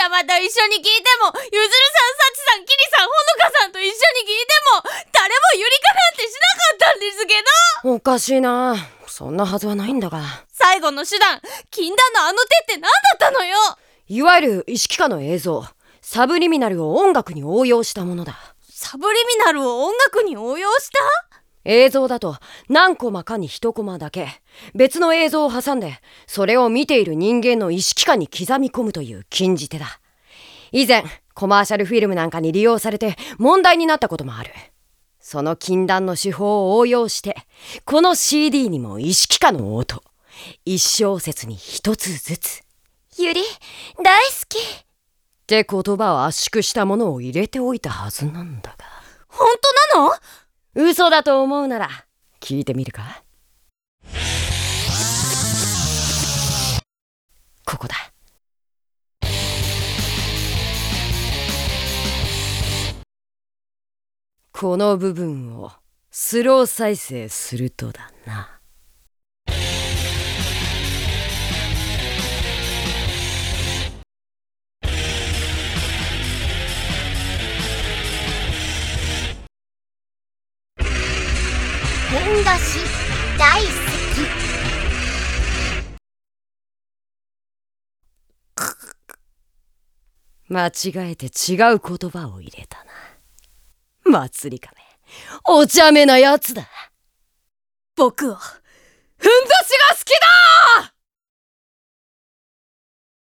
様と一緒に聞いてもゆずるさんさちさんキリさんほのかさんと一緒に聞いても誰もゆりかなんてしなかったんですけど。おかしいな。そんなはずはないんだが。最後の手段禁断のあの手って何だったのよ。いわゆる意識下の映像。サブリミナルを音楽に応用したものだ。サブリミナルを音楽に応用した？映像だと何コマかに1コマだけ。別の映像を挟んでそれを見ている人間の意識下に刻み込むという禁じ手だ以前コマーシャルフィルムなんかに利用されて問題になったこともある。その禁断の手法を応用してこの CD にも意識下の音一小節に一つずつ。ゆり大好き。って言葉を圧縮したものを入れておいたはずなんだが。本当なの？嘘だと思うなら聞いてみるか。ここだこの部分をスロー再生するとだな。大好間違えて違う言葉を入れたな。祭り亀、お茶目なやつだ。僕をふんどしが好きだ